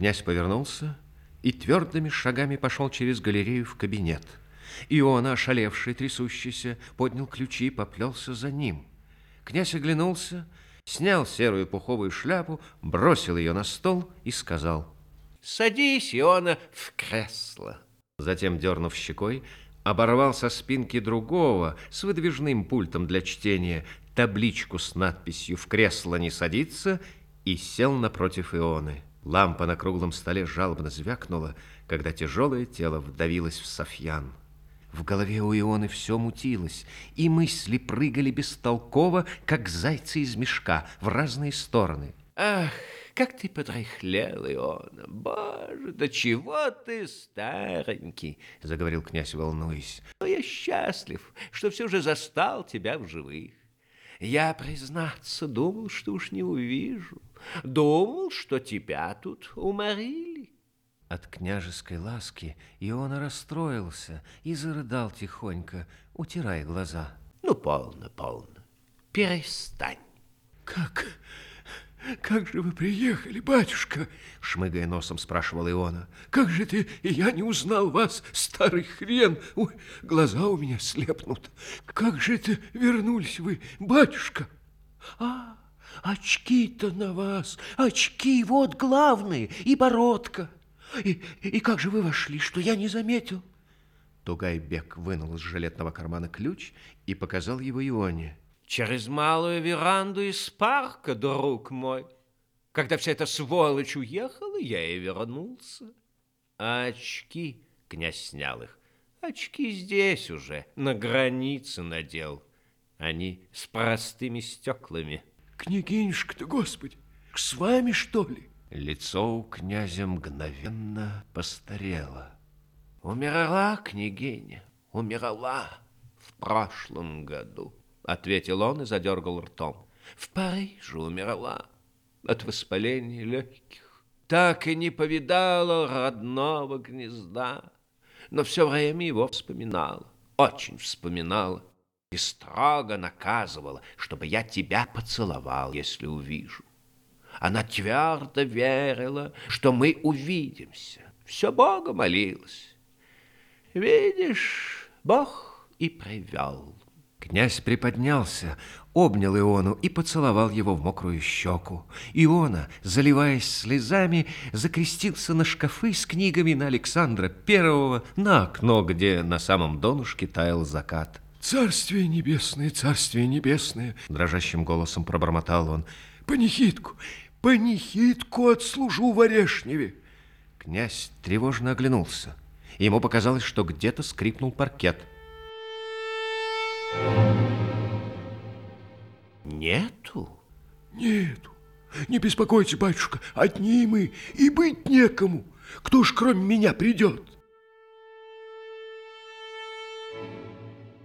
Князь повернулся и твердыми шагами пошел через галерею в кабинет. Иона, ошалевший, трясущийся, поднял ключи и поплелся за ним. Князь оглянулся, снял серую пуховую шляпу, бросил ее на стол и сказал «Садись, Иона, в кресло». Затем, дернув щекой, оборвал со спинки другого с выдвижным пультом для чтения табличку с надписью «В кресло не садиться» и сел напротив Ионы. Лампа на круглом столе жалобно звякнула, когда тяжелое тело вдавилось в Софьян. В голове у Ионы все мутилось, и мысли прыгали бестолково, как зайцы из мешка, в разные стороны. Ах, как ты подряхлел, Иона! Боже, да чего ты старенький, заговорил князь, волнуясь. Но я счастлив, что все же застал тебя в живых. Я, признаться, думал, что уж не увижу. Думал, что тебя тут уморили. От княжеской ласки Иона расстроился и зарыдал тихонько, утирая глаза. Ну, полно, полно. Перестань. Как... «Как же вы приехали, батюшка?» — шмыгая носом спрашивал Иона. «Как же ты, и я не узнал вас, старый хрен! Ой, глаза у меня слепнут! Как же это вернулись вы, батюшка?» «А, очки-то на вас! Очки, вот главные, и бородка! И, и как же вы вошли, что я не заметил?» Тугайбек вынул из жилетного кармана ключ и показал его Ионе. Через малую веранду из парка, друг мой. Когда вся эта сволочь уехала, я и вернулся. А очки, князь снял их, очки здесь уже, на границе надел. Они с простыми стеклами. Княгинюшка-то, господи, с вами, что ли? Лицо у князя мгновенно постарело. Умерла княгиня, умерла в прошлом году ответил он и задергал ртом. В Париже умерла от воспаления легких. Так и не повидала родного гнезда, но все время его вспоминала, очень вспоминала и строго наказывала, чтобы я тебя поцеловал, если увижу. Она твердо верила, что мы увидимся. Все Бога молилась. Видишь, Бог и привел. Князь приподнялся, обнял Иону и поцеловал его в мокрую щеку. Иона, заливаясь слезами, закрестился на шкафы с книгами на Александра Первого, на окно, где на самом донышке таял закат. «Царствие небесное, царствие небесное!» Дрожащим голосом пробормотал он. «Панихидку, панихидку отслужу в Орешневе!» Князь тревожно оглянулся. Ему показалось, что где-то скрипнул паркет. Нету? Нету. Не беспокойтесь, батюшка, одни мы, и быть некому. Кто ж кроме меня придет?